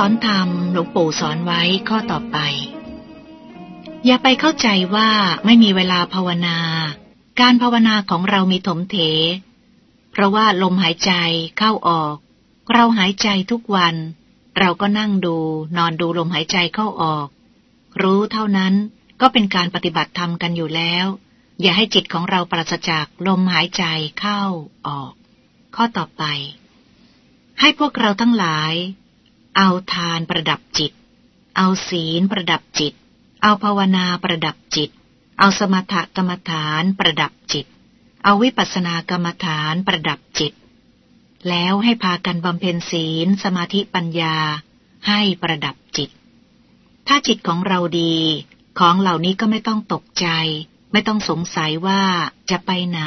สอนธรรมหลวงปู่สอนไว้ข้อต่อไป อย่าไปเข้าใจว่าไม่มีเวลาภาวนา การภาวนาของเรามีถมเถ เพราะว่าลมหายใจเข้าออก เราหายใจทุกวัน เราก็นั่งดู นอนดูลมหายใจเข้าออก รู้เท่านั้นก็เป็นการปฏิบัติธรรมกันอยู่แล้ว อย่าให้จิตของเราปราศจากลมหายใจเข้าออก ข้อต่อไป ให้พวกเราทั้งหลาย เอาทานประดับจิต เอาศีลประดับจิต เอาภาวนาประดับจิต เอาสมถกรรมฐานประดับจิต เอาวิปัสสนากรรมฐานประดับจิต แล้วให้พากันบำเพ็ญศีล สมาธิปัญญา ให้ประดับจิต ถ้าจิตของเราดี ของเหล่านี้ก็ไม่ต้องตกใจ ไม่ต้องสงสัยว่าจะไปไหน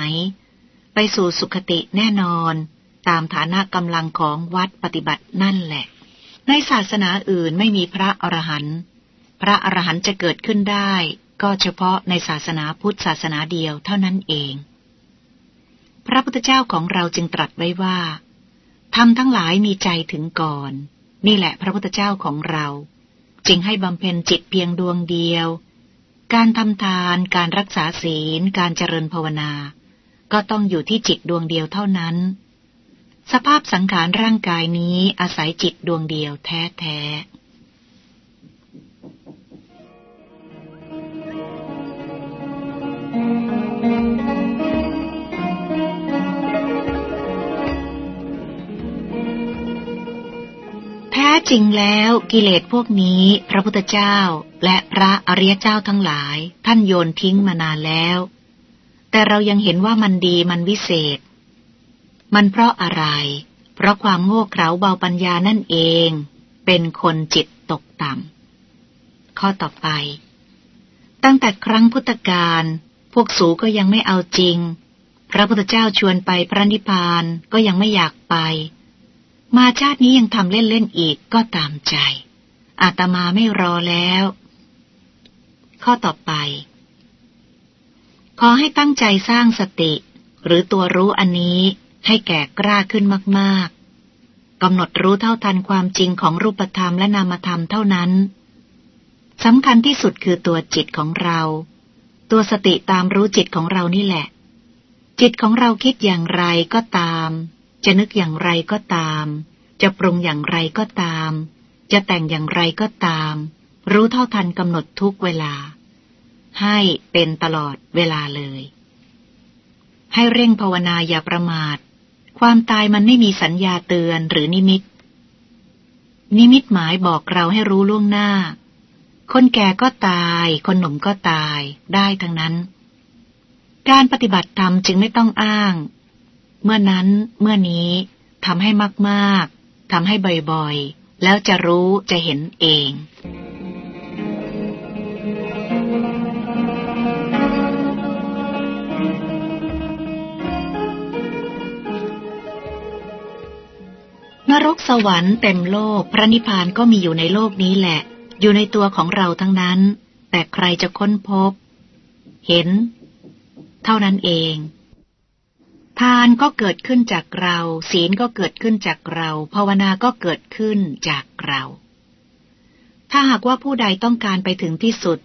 ไปสู่สุขติแน่นอน ตามฐานะกำลังของวัดปฏิบัตินั่นแหละ ในศาสนาอื่นไม่มีพระอรหันต์ พระอรหันต์จะเกิดขึ้นได้ ก็เฉพาะในศาสนาพุทธศาสนาเดียวเท่านั้นเอง พระพุทธเจ้าของเราจึงตรัสไว้ว่าทำทั้งหลายมีใจถึงก่อน นี่แหละพระพุทธเจ้าของเรา จึงให้บำเพ็ญจิตเพียงดวงเดียว การทำทาน การรักษาศีล การเจริญภาวนา ก็ต้องอยู่ที่จิตดวงเดียวเท่านั้น สภาพสังขารร่างกายนี้อาศัยจิตดวงเดียวแท้แท้แท้จริงแล้วกิเลสพวกนี้พระพุทธเจ้าและพระอริยเจ้าทั้งหลาย ท่านโยนทิ้งมานานแล้ว แต่เรายังเห็นว่ามันดีมันวิเศษ มันเพราะอะไร เพราะความโง่เขลาเบาปัญญานั่นเอง เป็นคนจิตตกต่ำ ข้อต่อไป ตั้งแต่ครั้งพุทธกาล พวกสูก็ยังไม่เอาจริง พระพุทธเจ้าชวนไปพระนิพพานก็ยังไม่อยากไป มาชาตินี้ยังทำเล่นๆอีกก็ตามใจ อาตมาไม่รอแล้ว ข้อต่อไป ขอให้ตั้งใจสร้างสติ หรือตัวรู้อันนี้ ให้แก่กล้าขึ้นมาก ๆกำหนดรู้เท่าทันความจริงของรูปธรรมและนามธรรมเท่านั้นสำคัญที่สุดคือตัวจิตของเรา ตัวสติตามรู้จิตของเรานี่แหละ จิตของเราคิดอย่างไรก็ตาม จะนึกอย่างไรก็ตาม จะปรุงอย่างไรก็ตาม จะแต่งอย่างไรก็ตาม รู้เท่าทันกำหนดทุกเวลา ให้เป็นตลอดเวลาเลย ให้เร่งภาวนาอย่าประมาท ความตายมันไม่มีสัญญาเตือนหรือนิมิต นิมิตหมายบอกเราให้รู้ล่วงหน้า คนแก่ก็ตาย คนหนุ่มก็ตายได้ทั้งนั้น การปฏิบัติธรรมจึงไม่ต้องอ้าง เมื่อนั้นเมื่อนี้ทำให้มาก ๆทำให้บ่อยๆ แล้วจะรู้จะเห็นเอง นรกสวรรค์เต็มโลก พระนิพพานก็มีอยู่ในโลกนี้แหละ อยู่ในตัวของเราทั้งนั้น แต่ใครจะค้นพบ เห็น เท่านั้นเอง ทานก็เกิดขึ้นจากเรา ศีลก็เกิดขึ้นจากเราภาวนาก็เกิดขึ้นจากเรา ถ้าหากว่าผู้ใดต้องการไปถึงที่สุด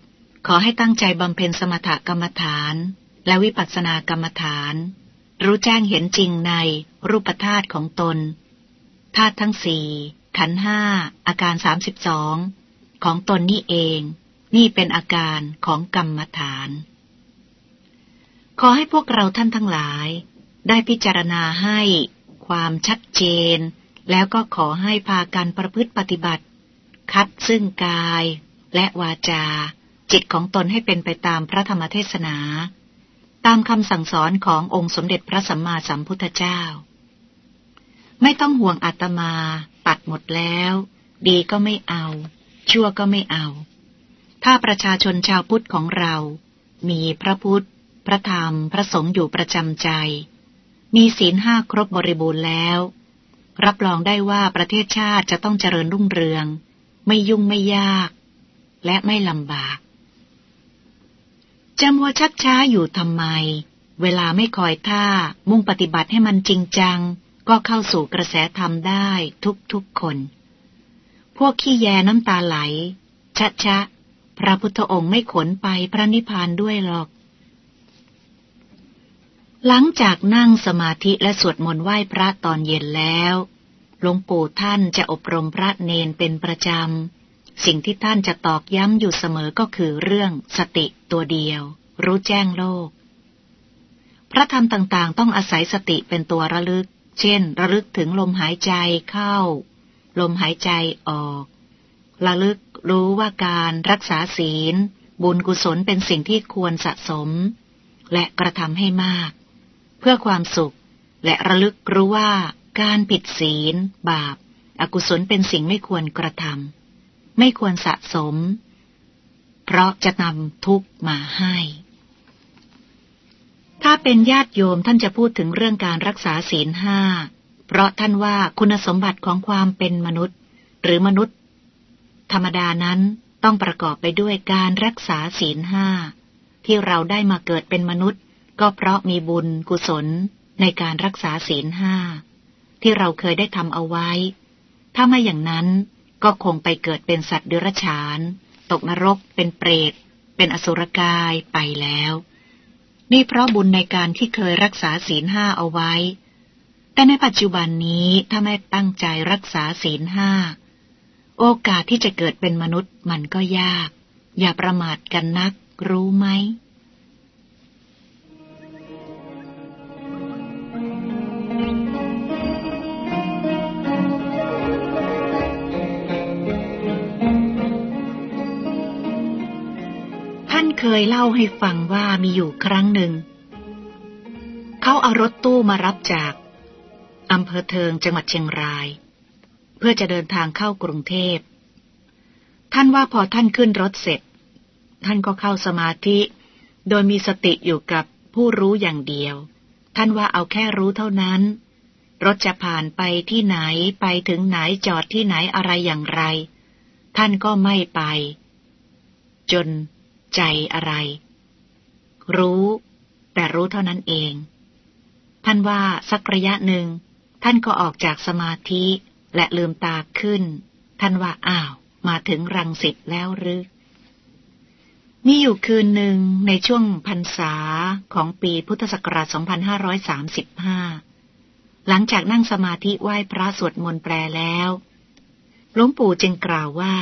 ขอให้ตั้งใจบำเพ็ญสมถกรรมฐาน และวิปัสสนากรรมฐาน รู้แจ้งเห็นจริงในรูปธาตุของตน ธาตุทั้งสี่ขันห้าอาการสามสิบสองของตนนี่เอง นี่เป็นอาการของกรรมฐาน ขอให้พวกเราท่านทั้งหลาย ได้พิจารณาให้ความชัดเจน แล้วก็ขอให้พากันประพฤติปฏิบัติ คัดซึ่งกายและวาจา จิตของตนให้เป็นไปตามพระธรรมเทศนา ตามคำสั่งสอนขององค์สมเด็จพระสัมมาสัมพุทธเจ้า ไม่ต้องห่วงอาตมาตัดหมดแล้ว ดีก็ไม่เอา ชั่วก็ไม่เอา ถ้าประชาชนชาวพุทธของเรา มีพระพุทธ พระธรรม พระสงฆ์อยู่ประจำใจ มีศีลห้าครบบริบูรณ์แล้ว รับรองได้ว่าประเทศชาติจะต้องเจริญรุ่งเรือง ไม่ยุ่งไม่ยาก และไม่ลำบากจะมัวชักช้าอยู่ทำไม เวลาไม่คอยท่า มุ่งปฏิบัติให้มันจริงจัง ก็เข้าสู่กระแสธรรมได้ทุกๆคน พวกขี้แยน้ำตาไหล ชะชะ พระพุทธองค์ไม่ขนไปพระนิพพานด้วยหรอก หลังจากนั่งสมาธิและสวดมนต์ไหว้พระตอนเย็นแล้วหลวงปู่ท่านจะอบรมพระเนนเป็นประจำ สิ่งที่ท่านจะตอกย้ำอยู่เสมอก็คือเรื่องสติตัวเดียว รู้แจ้งโลก พระธรรมต่างๆ ต้องอาศัยสติเป็นตัวระลึก เช่น ระลึกถึงลมหายใจเข้า ลมหายใจออก ระลึกรู้ว่าการรักษาศีล บุญกุศลเป็นสิ่งที่ควรสะสม และกระทำให้มาก เพื่อความสุข และระลึกรู้ว่าการผิดศีล บาป อกุศลเป็นสิ่งไม่ควรกระทำไม่ควรสะสม เพราะจะนำทุกข์มาให้ ถ้าเป็นญาติโยมท่านจะพูดถึงเรื่องการรักษาศีลห้า เพราะท่านว่าคุณสมบัติของความเป็นมนุษย์ หรือมนุษย์ ธรรมดานั้นต้องประกอบไปด้วยการรักษาศีลห้า ที่เราได้มาเกิดเป็นมนุษย์ ก็เพราะมีบุญกุศลในการรักษาศีลห้า ที่เราเคยได้ทำเอาไว้ ถ้าไม่อย่างนั้นก็คงไปเกิดเป็นสัตว์เดรัจฉาน ตกนรก เป็นเปรต เป็นอสุรกายไปแล้ว นี่เพราะบุญในการที่เคยรักษาศีลห้าเอาไว้ แต่ในปัจจุบันนี้ถ้าไม่ตั้งใจรักษาศีลห้า โอกาสที่จะเกิดเป็นมนุษย์มันก็ยาก อย่าประมาทกันนัก รู้ไหม เคยเล่าให้ฟังว่ามีอยู่ครั้งหนึ่ง เขาเอารถตู้มารับจากอำเภอเทิงจังหวัดเชียงราย เพื่อจะเดินทางเข้ากรุงเทพ ท่านว่าพอท่านขึ้นรถเสร็จ ท่านก็เข้าสมาธิ โดยมีสติอยู่กับผู้รู้อย่างเดียว ท่านว่าเอาแค่รู้เท่านั้น รถจะผ่านไปที่ไหนไปถึงไหนจอดที่ไหนอะไรอย่างไร ท่านก็ไม่ไป จน ใจอะไร รู้ แต่รู้เท่านั้นเอง ท่านว่าสักระยะหนึ่ง ท่านก็ออกจากสมาธิและลืมตาขึ้น ท่านว่าอ้าว มาถึงรังสิตแล้วหรือมีอยู่คืนหนึ่งในช่วงพรรษาของปีพุทธศักราช 2535 หลังจากนั่งสมาธิไหว้พระสวดมนต์แปลแล้ว หลวงปู่จึงกล่าวว่า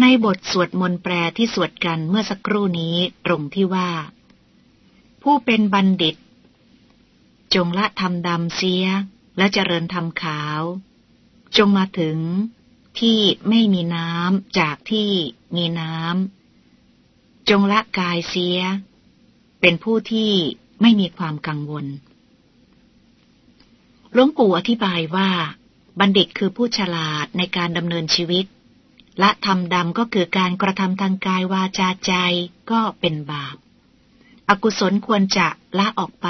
ในบทสวดมนต์แปลที่สวดกันเมื่อสักครู่นี้ตรงที่ว่า ผู้เป็นบัณฑิต จงละทำดำเสีย และเจริญธรรมขาว จงมาถึงที่ไม่มีน้ำจากที่มีน้ำจงละกายเสีย เป็นผู้ที่ไม่มีความกังวลหลวงปู่อธิบายว่า บัณฑิตคือผู้ฉลาดในการดำเนินชีวิต ละทำดำก็คือการกระทำทางกายวาจาใจก็เป็นบาป อกุศลควรจะละออกไป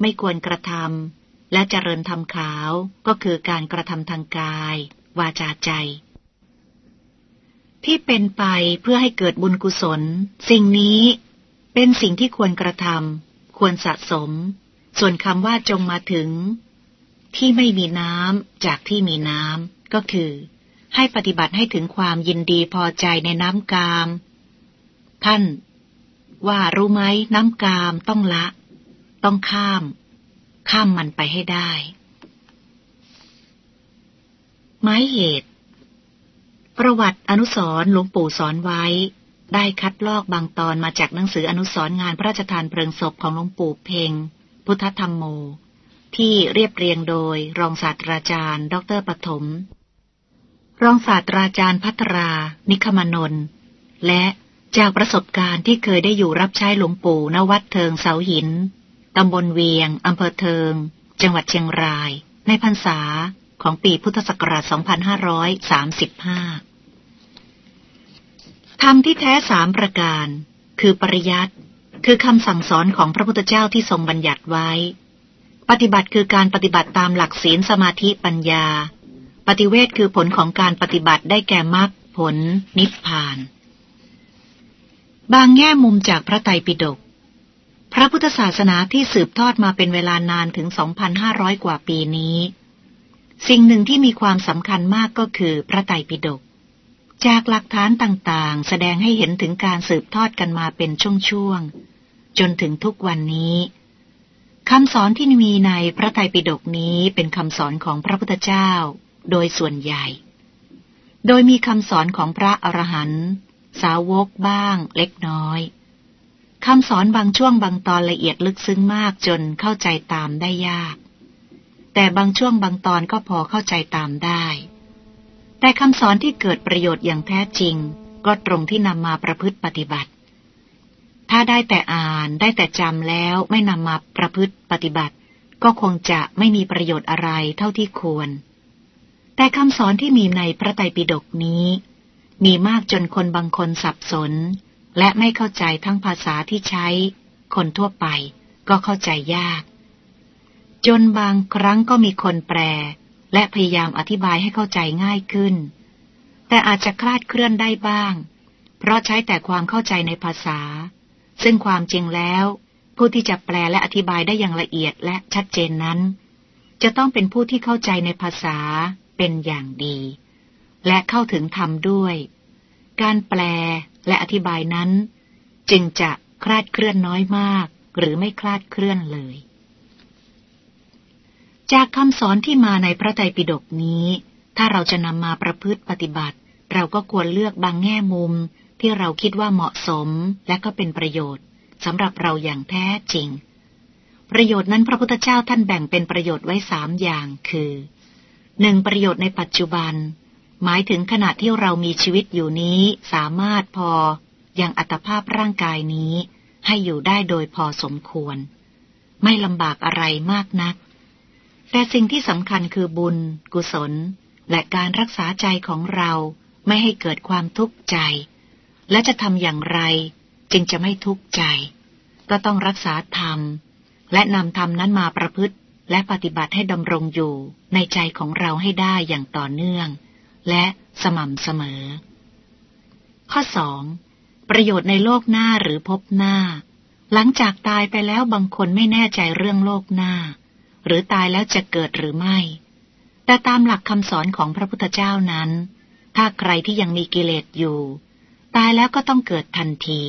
ไม่ควรกระทำและเจริญธรรมขาวก็คือการกระทำทางกาย วาจาใจ ที่เป็นไปเพื่อให้เกิดบุญกุศล สิ่งนี้เป็นสิ่งที่ควรกระทำควรสะสม ส่วนคำว่าจงมาถึง ที่ไม่มีน้ำจากที่มีน้ำก็คือ ให้ปฏิบัติให้ถึงความยินดีพอใจในน้ำกาม ท่าน ว่ารู้ไหมน้ำกามต้องละ ต้องข้าม ข้ามมันไปให้ได้ไม้เหตุ ประวัติอนุสรหลวงปู่สอนไว้ ได้คัดลอกบางตอนมาจากหนังสืออนุสรงานพระราชทานเพลิงศพของหลวงปู่เพ่งพุทธธรรมโม ที่เรียบเรียงโดยรองศาสตราจารย์ ดรปฐม รองศาสตราจารย์พัทรา นิคมนนและจากประสบการณ์ที่เคยได้อยู่รับใช้หลวงปู่ณวัดเทิงเสาหิน ตำบลเวียง อำเภอเทิง จังหวัดเชียงราย ในพรรษาของปีพุทธศักราช 2535 ธรรมที่แท้สามประการ คือปริยัติ คือคำสั่งสอนของพระพุทธเจ้าที่ทรงบัญญัติไว้ ปฏิบัติคือการปฏิบัติตามหลักศีลสมาธิปัญญา ปฏิเวทคือผลของการปฏิบัติได้แก่มรรคผล นิพพาน บางแง่มุมจากพระไตรปิฎกพระพุทธศาสนาที่สืบทอดมาเป็นเวลานานถึง 2,500 กว่าปีนี้ สิ่งหนึ่งที่มีความสำคัญมากก็คือพระไตรปิฎกจากหลักฐานต่างๆ แสดงให้เห็นถึงการสืบทอดกันมาเป็นช่วงๆจนถึงทุกวันนี้คำสอนที่มีในพระไตรปิฎกนี้เป็นคำสอนของพระพุทธเจ้า โดยส่วนใหญ่ โดยมีคำสอนของพระอรหันต์สาวกบ้างเล็กน้อยคำสอนบางช่วงบางตอนละเอียดลึกซึ้งมากจนเข้าใจตามได้ยาก แต่บางช่วงบางตอนก็พอเข้าใจตามได้ แต่คำสอนที่เกิดประโยชน์อย่างแท้จริง ก็ตรงที่นำมาประพฤติปฏิบัติ ถ้าได้แต่อ่านได้แต่จำแล้วไม่นำมาประพฤติปฏิบัติ ก็คงจะไม่มีประโยชน์อะไรเท่าที่ควร แต่คำสอนที่มีในพระไตรปิฎกนี้ มีมากจนคนบางคนสับสน และไม่เข้าใจทั้งภาษาที่ใช้ คนทั่วไปก็เข้าใจยาก จนบางครั้งก็มีคนแปล และพยายามอธิบายให้เข้าใจง่ายขึ้น แต่อาจจะคลาดเคลื่อนได้บ้าง เพราะใช้แต่ความเข้าใจในภาษา ซึ่งความจริงแล้ว ผู้ที่จะแปลและอธิบายได้อย่างละเอียดและชัดเจนนั้น จะต้องเป็นผู้ที่เข้าใจในภาษา เป็นอย่างดี และเข้าถึงธรรมด้วย การแปลและอธิบายนั้น จึงจะคลาดเคลื่อนน้อยมาก หรือไม่คลาดเคลื่อนเลย จากคำสอนที่มาในพระไตรปิฎกนี้ ถ้าเราจะนำมาประพฤติปฏิบัติ เราก็ควรเลือกบางแง่มุมที่เราคิดว่าเหมาะสมและก็เป็นประโยชน์สำหรับเราอย่างแท้จริง ประโยชน์นั้นพระพุทธเจ้าท่านแบ่งเป็นประโยชน์ไว้สามอย่างคือ หนึ่งประโยชน์ในปัจจุบัน หมายถึงขณะที่เรามีชีวิตอยู่นี้สามารถพอยังอัตภาพร่างกายนี้ ให้อยู่ได้โดยพอสมควร ไม่ลำบากอะไรมากนัก แต่สิ่งที่สำคัญคือบุญ กุศล และการรักษาใจของเราไม่ให้เกิดความทุกข์ใจ และจะทำอย่างไร จึงจะไม่ทุกข์ใจ ก็ต้องรักษาธรรม และนำธรรมนั้นมาประพฤติ และปฏิบัติให้ดำรงอยู่ในใจของเราให้ได้อย่างต่อเนื่อง และสม่ำเสมอ ข้อสองประโยชน์ในโลกหน้าหรือพบหน้า หลังจากตายไปแล้วบางคนไม่แน่ใจเรื่องโลกหน้า หรือตายแล้วจะเกิดหรือไม่ แต่ตามหลักคำสอนของพระพุทธเจ้านั้น ถ้าใครที่ยังมีกิเลสอยู่ ตายแล้วก็ต้องเกิดทันที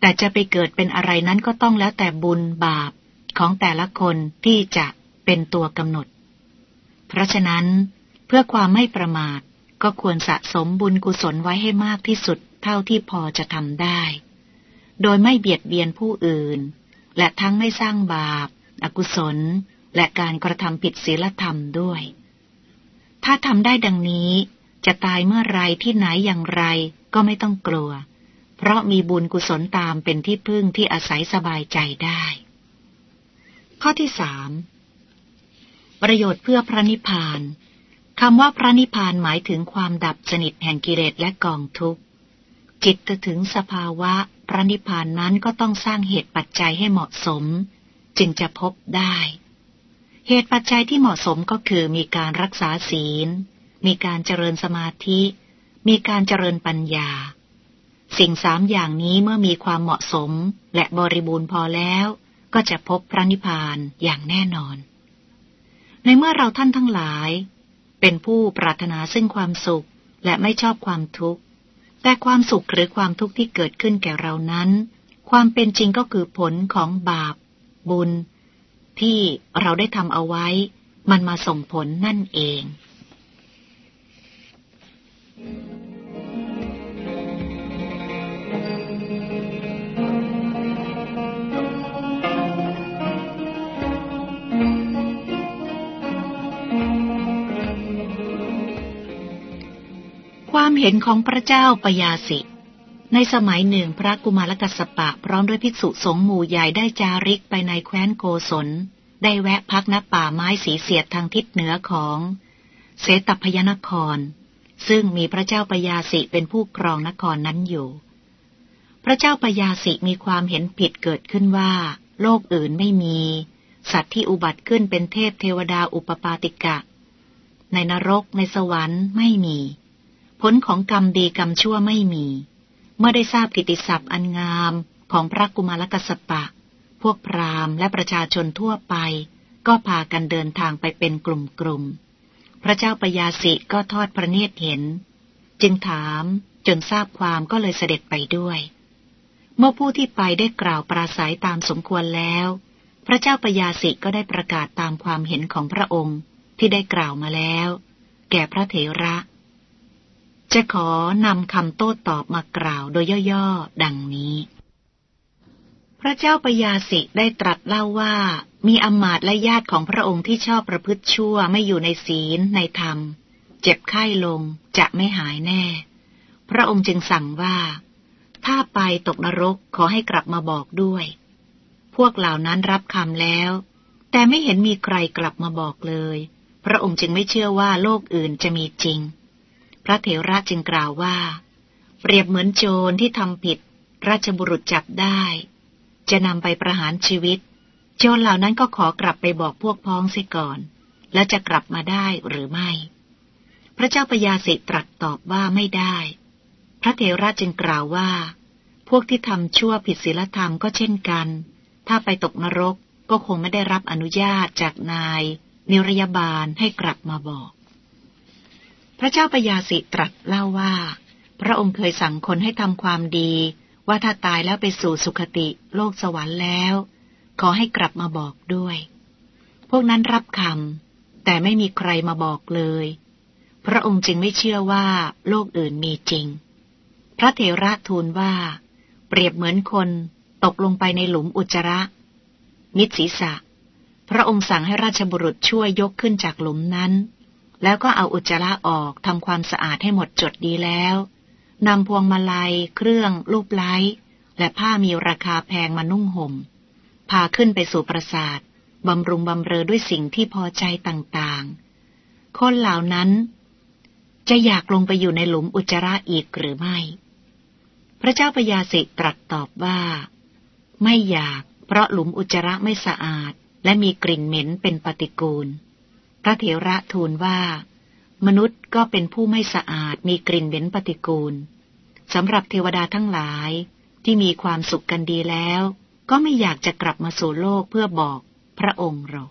แต่จะไปเกิดเป็นอะไรนั้นก็ต้องแล้วแต่บุญบาป ของแต่ละคนที่จะเป็นตัวกำหนด เพราะฉะนั้น เพื่อความไม่ประมาทก็ควรสะสมบุญกุศลไว้ให้มากที่สุดเท่าที่พอจะทำได้ โดยไม่เบียดเบียนผู้อื่น และทั้งไม่สร้างบาป อกุศล และการกระทำผิดศีลธรรมด้วย ถ้าทำได้ดังนี้ จะตายเมื่อไรที่ไหนอย่างไรก็ไม่ต้องกลัว เพราะมีบุญกุศลตามเป็นที่พึ่งที่อาศัยสบายใจได้ ข้อที่สามประโยชน์เพื่อพระนิพพานคำว่าพระนิพพานหมายถึงความดับสนิทแห่งกิเลสและกองทุกข์ จิตจะถึงสภาวะพระนิพพานนั้นก็ต้องสร้างเหตุปัจจัยให้เหมาะสม จึงจะพบได้ เหตุปัจจัยที่เหมาะสมก็คือมีการรักษาศีล มีการเจริญสมาธิ มีการเจริญปัญญา สิ่งสามอย่างนี้เมื่อมีความเหมาะสมและบริบูรณ์พอแล้ว ก็จะพบพระนิพพานอย่างแน่นอน ในเมื่อเราท่านทั้งหลาย เป็นผู้ปรารถนาซึ่งความสุขและไม่ชอบความทุกข์ แต่ความสุขหรือความทุกข์ที่เกิดขึ้นแก่เรานั้น ความเป็นจริงก็คือผลของบาป บุญ ที่เราได้ทำเอาไว้ มันมาส่งผลนั่นเอง ความเห็นของพระเจ้าปยาสิ ในสมัยหนึ่งพระกุมารกัสปะ พร้อมด้วยภิกษุสงฆ์หมู่ใหญ่ได้จาริกไปในแคว้นโกศล ได้แวะพักณป่าไม้สีเสียดทางทิศเหนือของเสตพยนคร ซึ่งมีพระเจ้าปยาสิเป็นผู้ครองนครนั้นอยู่ พระเจ้าปยาสิมีความเห็นผิดเกิดขึ้นว่า โลกอื่นไม่มี สัตว์ที่อุบัติขึ้นเป็นเทพเทวดาอุปปาติกะ ในนรกในสวรรค์ไม่มี ผลของกรรมดีกรรมชั่วไม่มี เมื่อได้ทราบกิติศัพท์อันงามของพระกุมารกสปะ พวกพราหมณ์และประชาชนทั่วไป ก็พากันเดินทางไปเป็นกลุ่มพระเจ้าปยาสิก็ทอดพระเนตรเห็น จึงถามจนทราบความก็เลยเสด็จไปด้วย เมื่อผู้ที่ไปได้กล่าวปราศัยตามสมควรแล้ว พระเจ้าปยาสิก็ได้ประกาศตามความเห็นของพระองค์ที่ได้กล่าวมาแล้ว แก่พระเถระ จะขอนำคำโต้ตอบมากล่าวโดยย่อๆ ดังนี้ พระเจ้าปยาสิได้ตรัสเล่าว่า มีอมาตและญาติของพระองค์ที่ชอบประพฤติชั่วไม่อยู่ในศีลในธรรม เจ็บไข้ลงจะไม่หายแน่ พระองค์จึงสั่งว่า ถ้าไปตกนรกขอให้กลับมาบอกด้วย พวกเหล่านั้นรับคำแล้ว แต่ไม่เห็นมีใครกลับมาบอกเลย พระองค์จึงไม่เชื่อว่าโลกอื่นจะมีจริง พระเถระจึงกล่าวว่า เปรียบเหมือนโจรที่ทำผิด ราชบุรุษจับได้ จะนำไปประหารชีวิต โจรเหล่านั้นก็ขอกลับไปบอกพวกพ้องเสียก่อน แล้วจะกลับมาได้หรือไม่ พระเจ้าปยาสิตรัสตอบว่าไม่ได้ พระเทระจึงกล่าวว่า พวกที่ทำชั่วผิดศีลธรรมก็เช่นกัน ถ้าไปตกนรกก็คงไม่ได้รับอนุญาตจากนาย นิรยาบาลให้กลับมาบอก พระเจ้าปยาสิตรัสเล่าว่า พระองค์เคยสั่งคนให้ทำความดี ว่าถ้าตายแล้วไปสู่สุคติโลกสวรรค์แล้ว ขอให้กลับมาบอกด้วย พวกนั้นรับคำแต่ไม่มีใครมาบอกเลย พระองค์จึงไม่เชื่อว่าโลกอื่นมีจริง พระเถระทูลว่า เปรียบเหมือนคนตกลงไปในหลุมอุจจาระมิดศีรษะ พระองค์สั่งให้ราชบุรุษช่วยยกขึ้นจากหลุมนั้น แล้วก็เอาอุจจาระออกทำความสะอาดให้หมดจดดีแล้วนำพวงมาลัย เครื่องรูปไล้ และผ้ามีราคาแพงมานุ่งห่ม พาขึ้นไปสู่ปราสาทบำรุงบำเรอด้วยสิ่งที่พอใจต่างๆ คนเหล่านั้น จะอยากลงไปอยู่ในหลุมอุจจาระอีกหรือไม่ พระเจ้าปยาสิตรัสตอบว่า ไม่อยาก เพราะหลุมอุจจาระไม่สะอาด และมีกลิ่นเหม็นเป็นปฏิกูล พระเถระทูลว่า มนุษย์ก็เป็นผู้ไม่สะอาดมีกลิ่นเหม็นปฏิกูลสำหรับเทวดาทั้งหลายที่มีความสุขกันดีแล้ว ก็ไม่อยากจะกลับมาสู่โลกเพื่อบอกพระองค์หรอก